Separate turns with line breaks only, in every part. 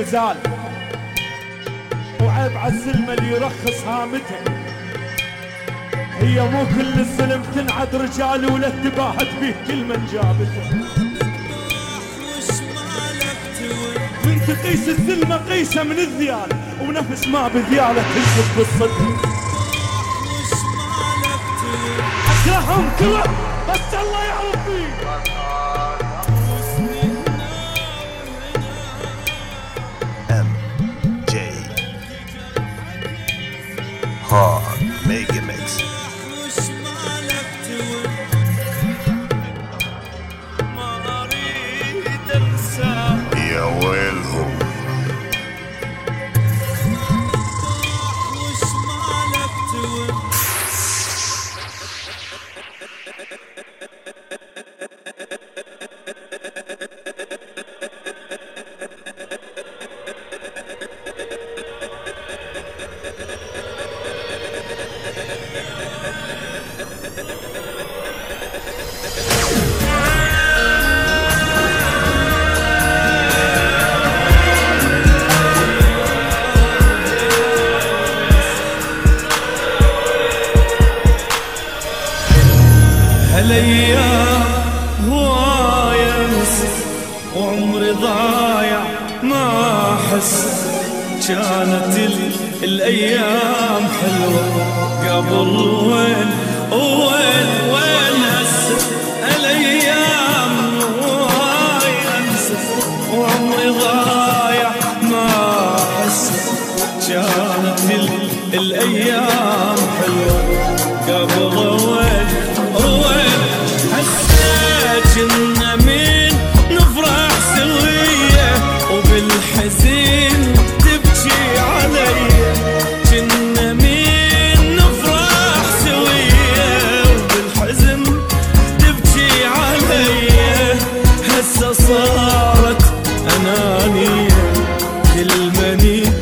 نزال وعيب الزلمه اللي يرخص هامتها هي مو كل الزلم تنعد رجال ولا تباهت به كل من جابته. من تقيس الزلمة قيسة من الذيال ونفس ما بذيالة تنشف بالصدر أكرههم كلهم بس الله يعرف need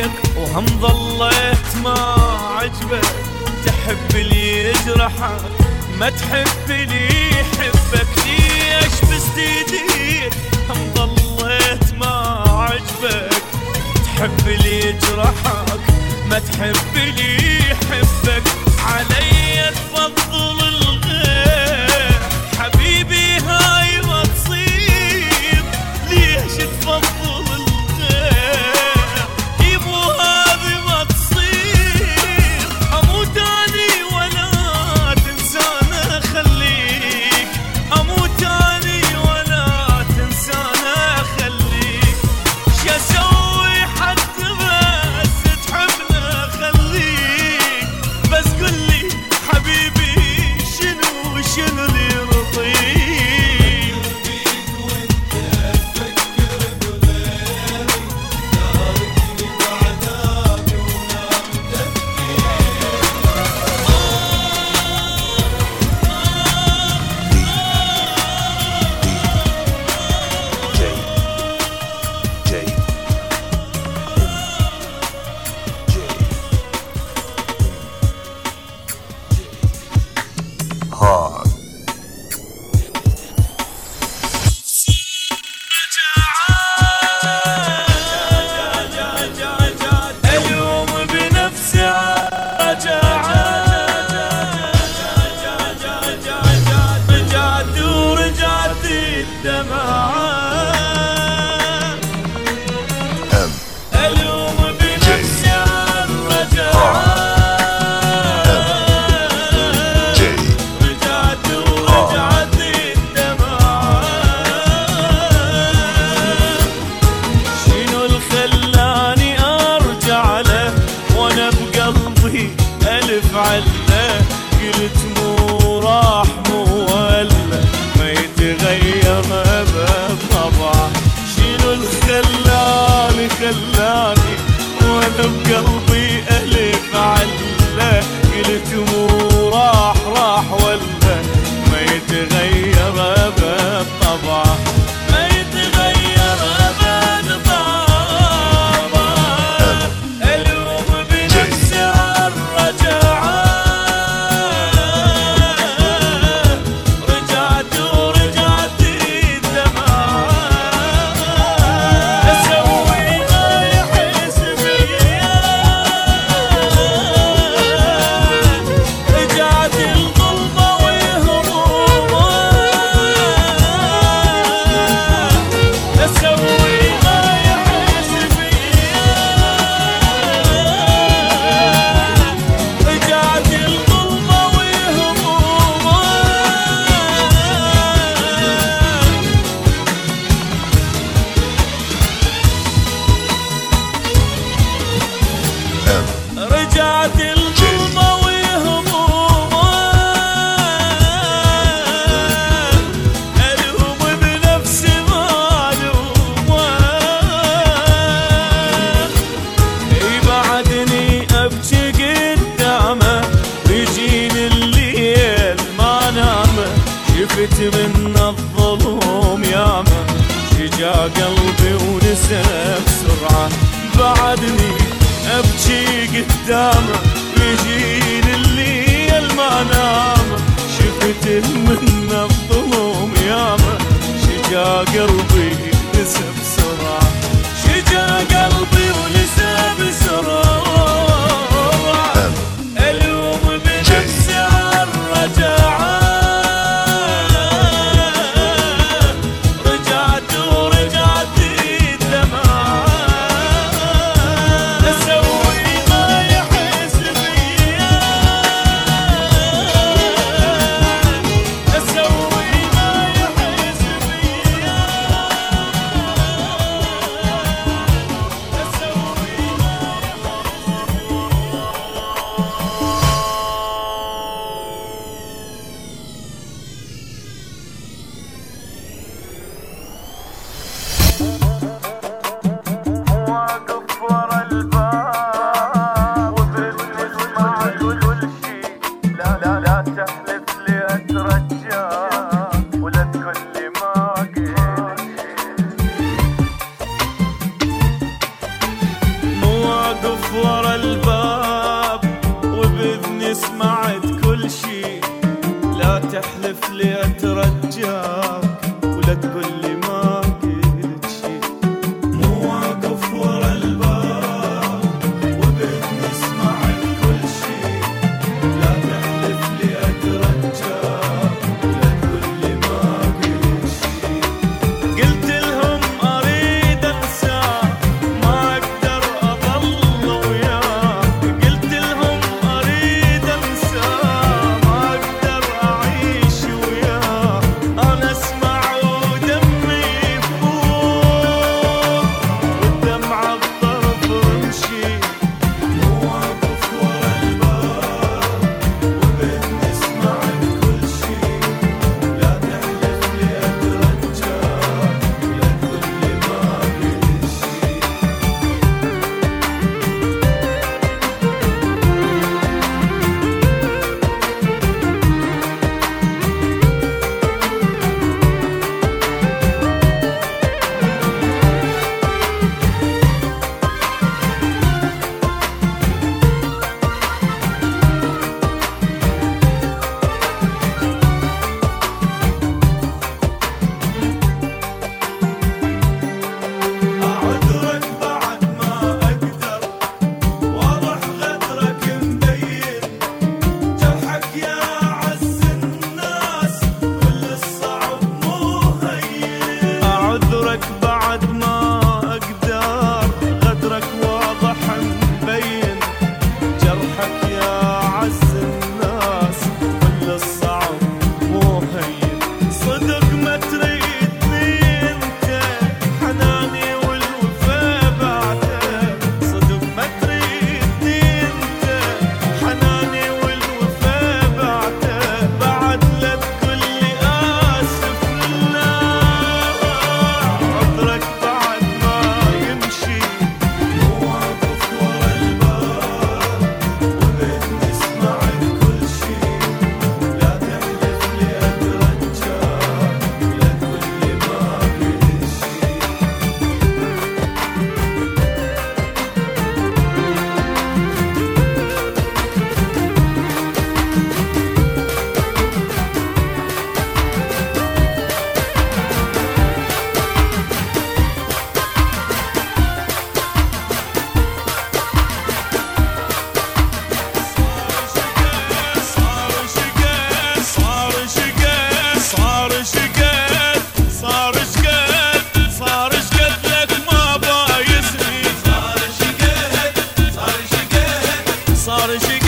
بيك وهم ظليت ما عجبك تحب لي يجرحك ما تحب لي حبك ليش بس هم ظليت ما عجبك. تحب لي يجرحك ما تحب لي حبك علي تفضل الغير 我的心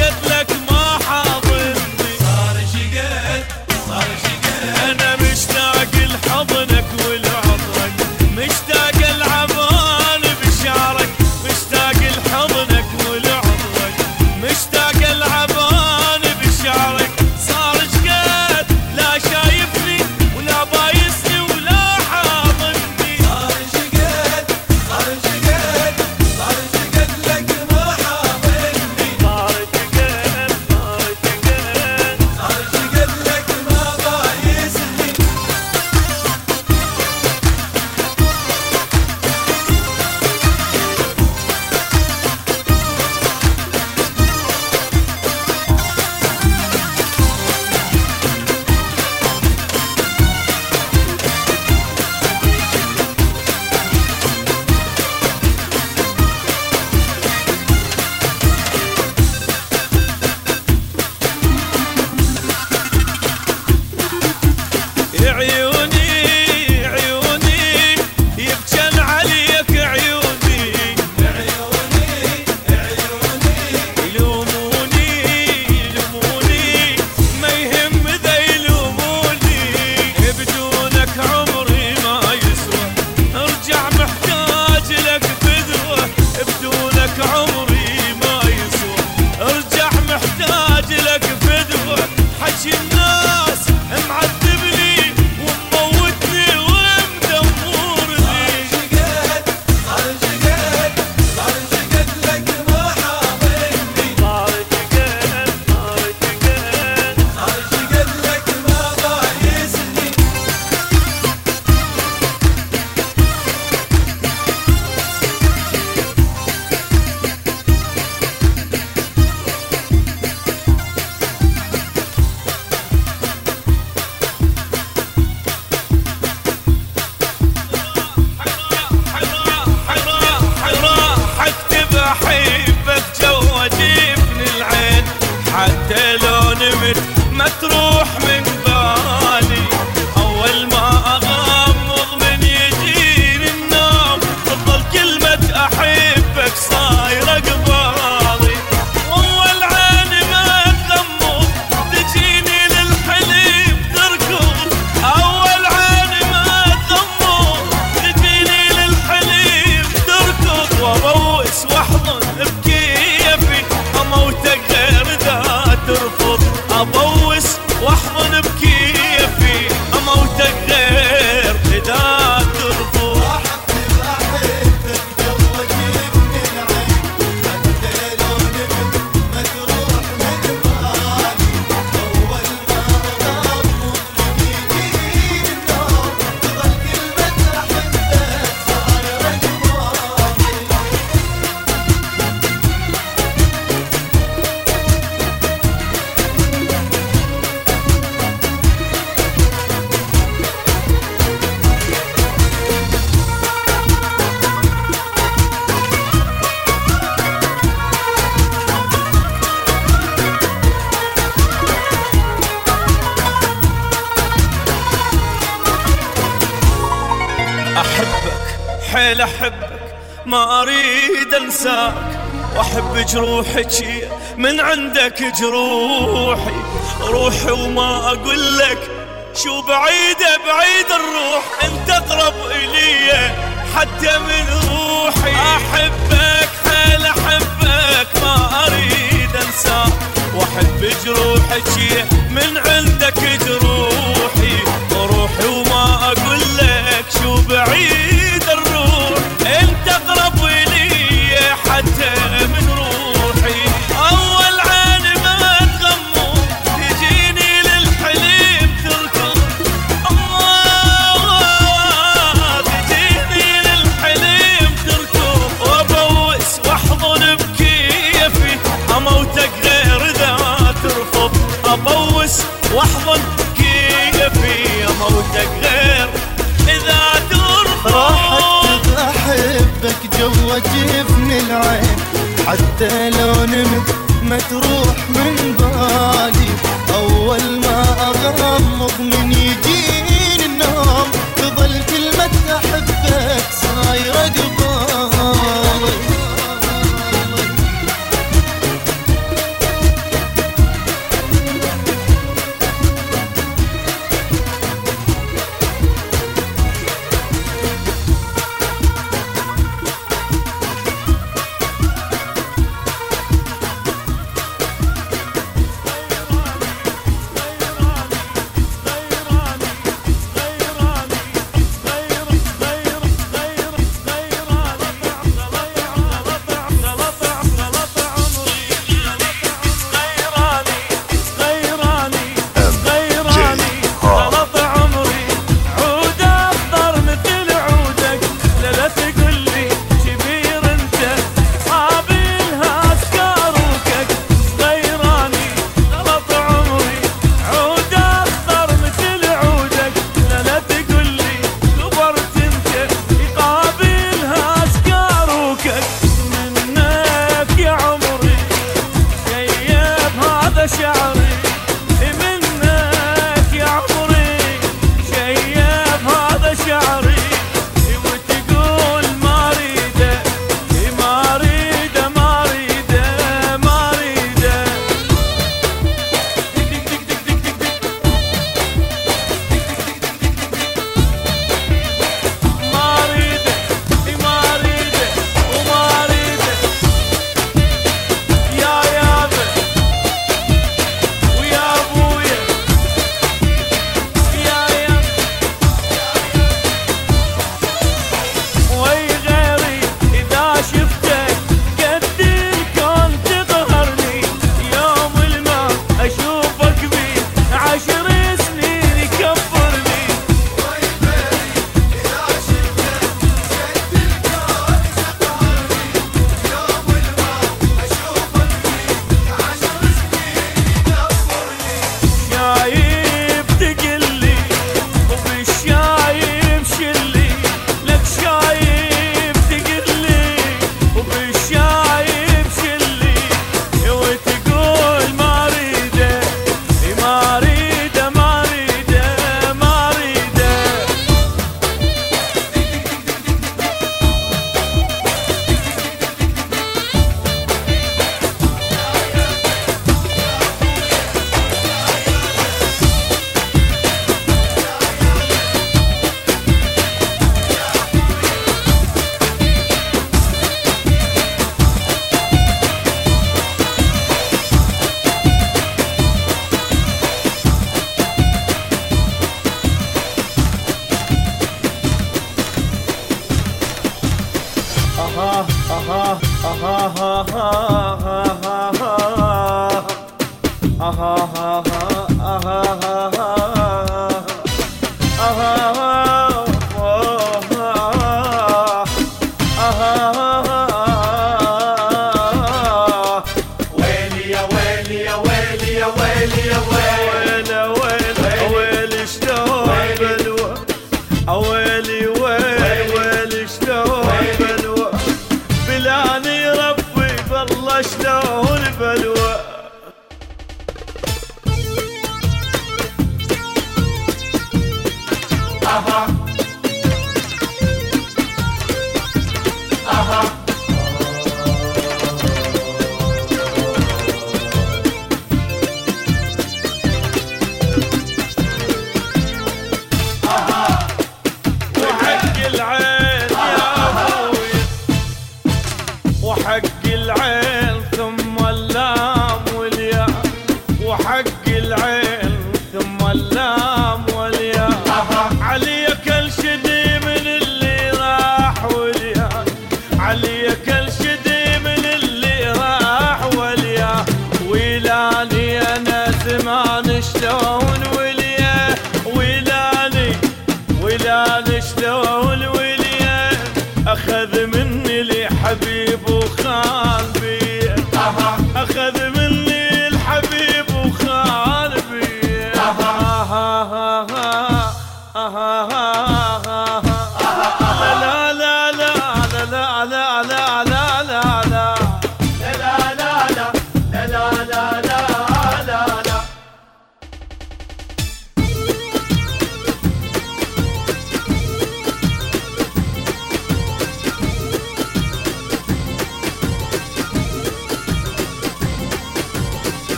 que de.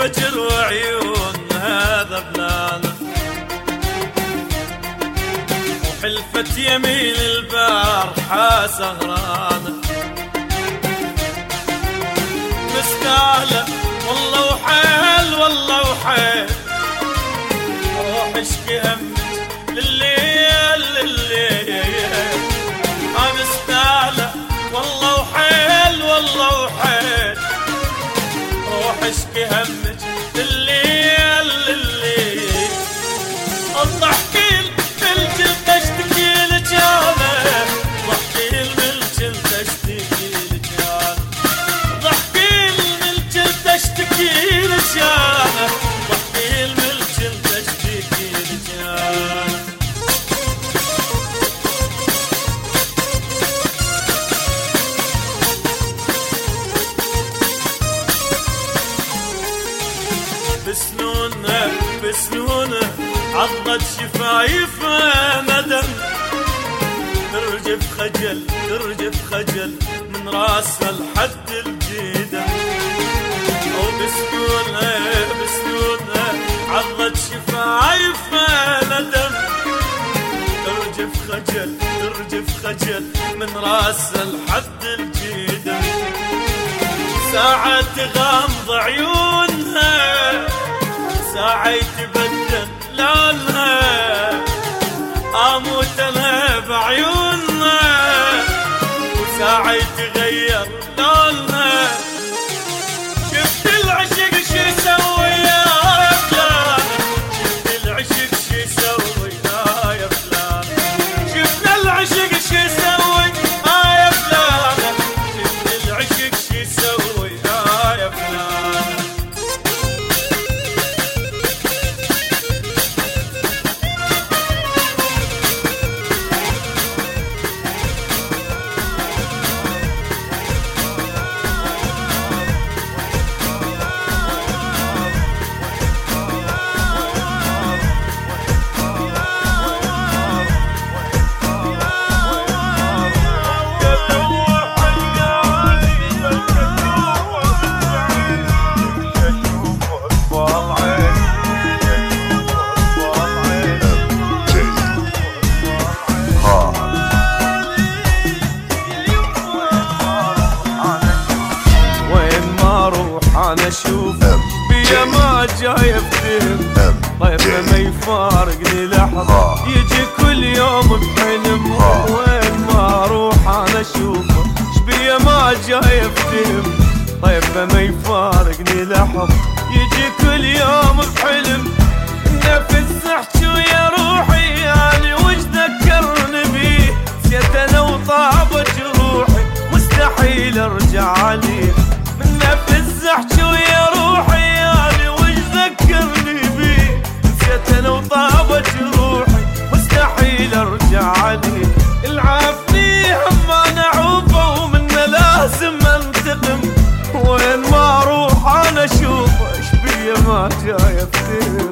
اجت للفجر وعيونها ذبلانة وحلفت يمين البارحة سغرانة مستاهلة والله وحيل والله وحيل. روح اشكي همك لليل لليل. مستاهلة والله وحيل والله وحيل. روح اشكي همك شفايفه ندم ترجف خجل ترجف خجل من راسها لحد الجيدة أو بسنونه بسنونه عضت شفايفه ندم ترجف خجل ترجف خجل من راسها لحد الجيدة ساعة تغمض عيونها ساعة يتبدل ما يفارقني لحظة
آه.
يجي كل يوم بحلم
آه.
وين ما أروح أنا أشوفه. شبيه ما جاي أفتهم. طيب ما يفارقني لحظة يجي كل يوم بحلم. نفس أحكي ويا روحي يعني وش ذكرني بيه؟ نسيت أنا وطابت جروحي. مستحيل أرجع عليه. بيه ما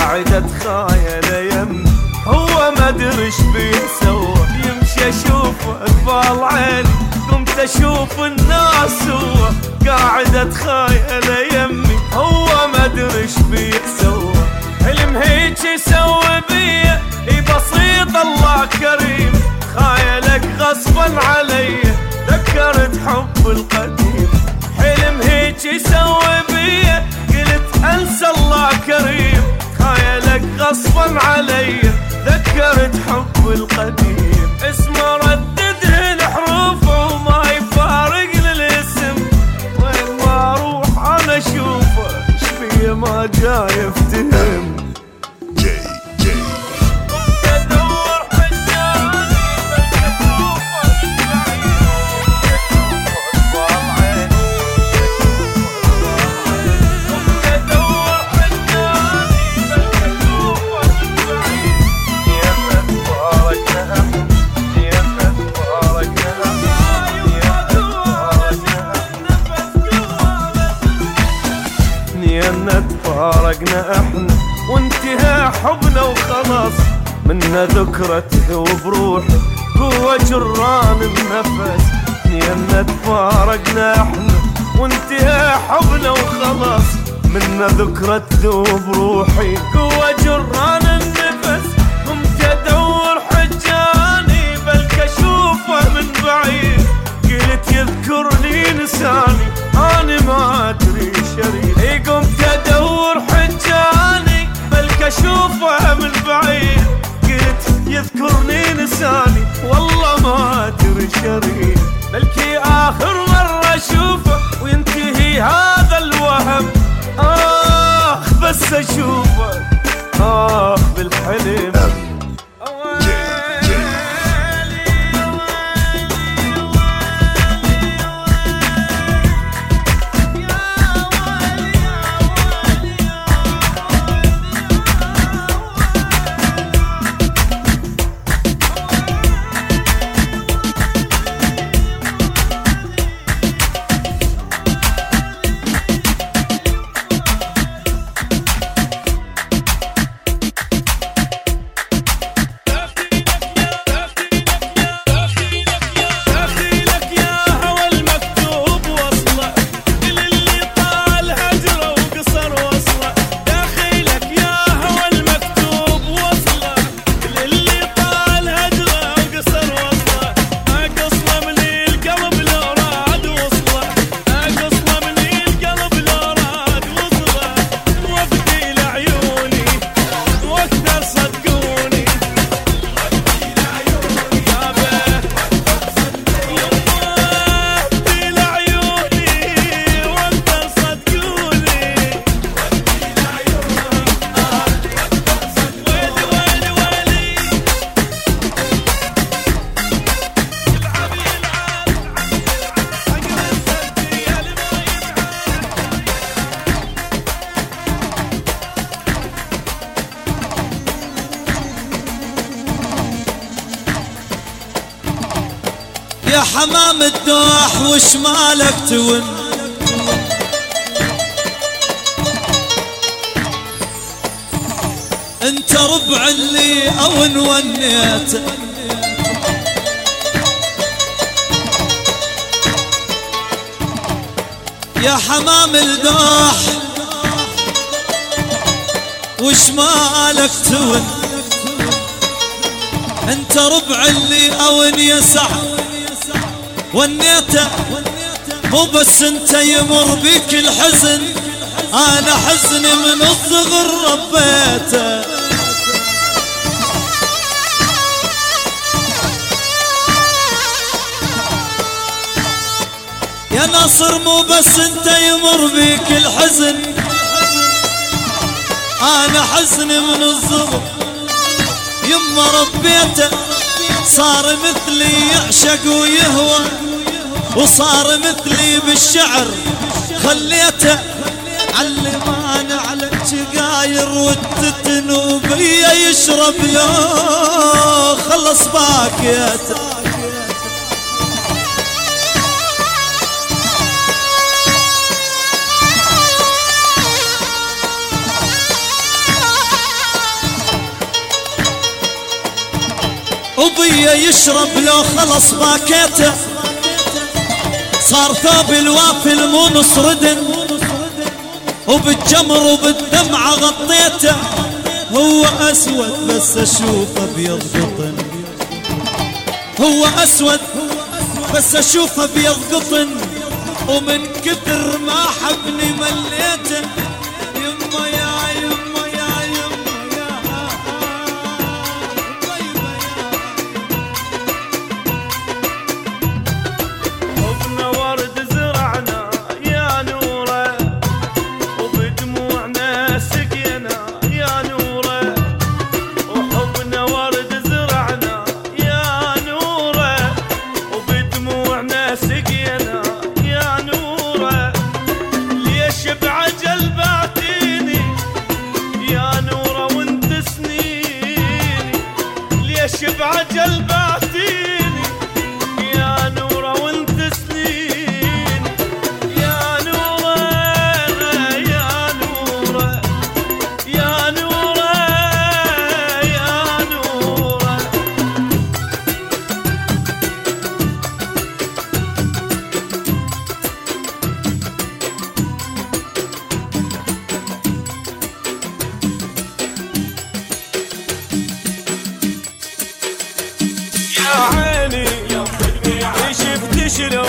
قاعد اتخايل يم. هو ما أدري بيسوى يمشي أشوف أقبال عين. قمت أشوف الناس هو قاعد اتخايل يمي هو ما أدري بيسوى حلم هيك يسوى بيا. إي بسيط الله كريم. خايلك غصبا علي. ذكرت حب القديم. حلم هيك يسوي بيا. قلت أنسى الله كريم. غصبا علي ذكرت حب القديم. اسمه ردده الحروف وما يفارق الاسم وين ما أروح أنا أشوفه شبيه ما جاي يفتهم. نينا تفارقنا إحنا وانتهى حبنا وخلاص منا ذكرى تذوب روحي قوة جران النفس نينا تفارقنا إحنا وانتهى حبنا وخلاص منا ذكرى تذوب روحي قوة جران النفس قمت ادور حجاني بلك أشوفه من بعيد قلت يذكرني لساني أنا ما اشوفه من بعيد. قلت يذكرني لساني. والله ما أدري شريك بلكي آخر مرة أشوفه وينتهي هذا الوهم. اخ بس أشوفه. اخ بالحلم.
وش مالك تون؟ انت ربع اللي اون ونيت. يا حمام الدوح وش مالك تون؟ انت ربع اللي اون يسع. ونيته مو بس انت يمر بيك الحزن أنا حزني من الصغر ربيته. يا ناصر مو بس انت يمر بيك الحزن أنا حزني من الصغر. يما ربيته صار مثلي يعشق ويهوى. وصار مثلي بالشعر خليته علمان على شقاير والتتنوبية يشرب لو خلص باكيته. وبيا يشرب لو خلص باكيته. صار ثوب الوافل مو نصردن وبالجمر وبالدمعة غطيته هو أسود بس أشوفه أبيض قطن. هو أسود بس أشوفه أبيض قطن. ومن كثر ما حبني مليته
düşürüyor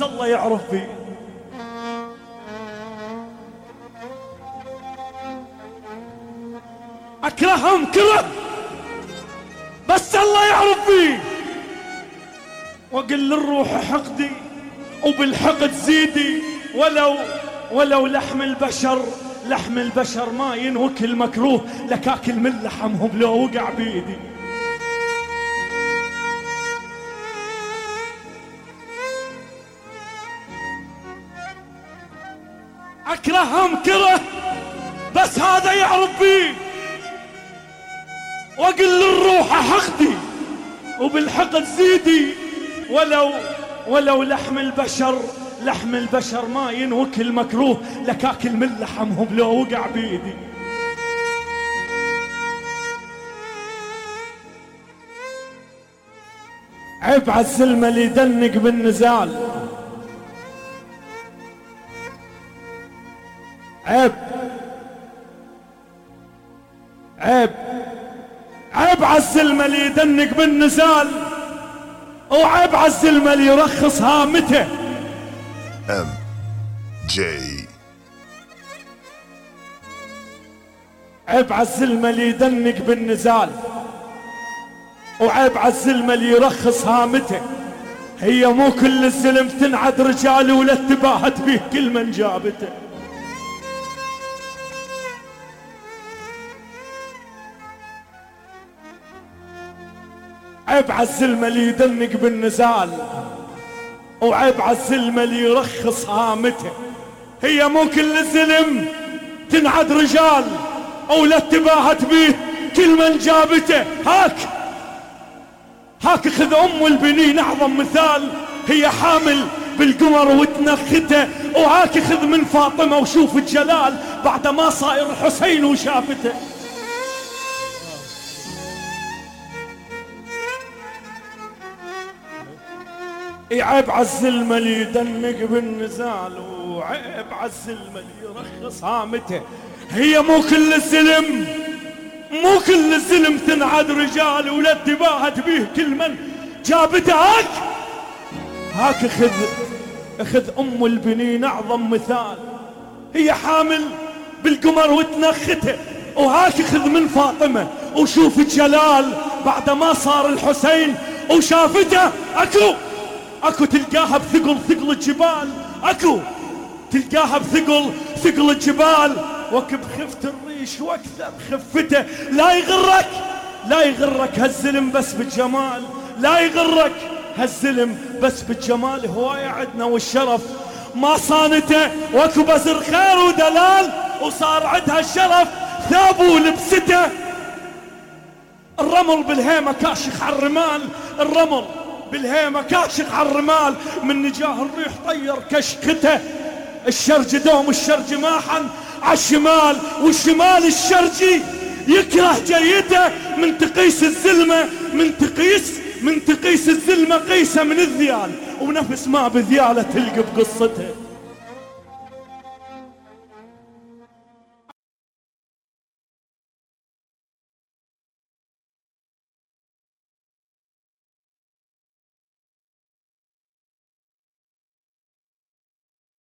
بس
الله يعرف بي أكرههم كره بس الله يعرف بي واقل للروح حقدي وبالحقد زيدي. ولو ولو لحم البشر لحم البشر ما ينوك المكروه لكاكل من لحمهم لو وقع بيدي. ولو لحم البشر لحم البشر ما ينوك المكروه لكاكل من لحمهم لو وقع بيدي. عيب عالزلمه اللي يدنق بالنزال. عيب. عيب. عيب عالزلمه اللي يدنق بالنزال. وعيب عالزلمه اللي يرخص هامته
M J
عيب عالزلمه اللي يدنق بالنزال. وعيب عالزلمه اللي يرخص هامته هي مو كل الزلم تنعد رجال ولا تباهت به كل من جابته. عيب عالزلمه اللي يدنق بالنزال وعيب عالزلمه اللي يرخص هامته. هي مو كل الزلم تنعد رجال ولا تباهت به كل من جابته. هاك هاك خذ أم البنين أعظم مثال. هي حامل بالقمر وتنخته وهاك خذ من فاطمة وشوف الجلال. بعد ما صاير الحسين وشافته. عيب عالزلمه اللي يدنق بالنزال وعيب عالزلمه اللي يرخص هامته. هي مو كل الزلم مو كل الزلم تنعد رجال ولا تباهت به كل من جابته هاك هاك خذ خذ أم البنين أعظم مثال. هي حامل بالقمر وتنخته وهاك خذ من فاطمة وشوف الجلال بعد ما صار الحسين وشافته أكو. اكو تلقاها بثقل ثقل الجبال. اكو تلقاها بثقل ثقل الجبال. وكب خفت الريش وأكثر خفته. لا يغرك لا يغرك هالزلم بس بالجمال. لا يغرك هالزلم بس بالجمال. هواية عدنا والشرف. ما صانته واكو بزر خير ودلال وصار عندها الشرف. ثابه ولبسته الرمل بالهيمة كاشخ على الرمال. الرمل بالهيمة كاشخ على الرمال من نجاه الريح طير كشكته. الشرج دوم الشرج ماحا على الشمال والشمال الشرجي يكره جيده من تقيس الزلمة من تقيس من تقيس الزلمة قيسة من الذيال. ونفس ما بذيالة تلقى بقصته.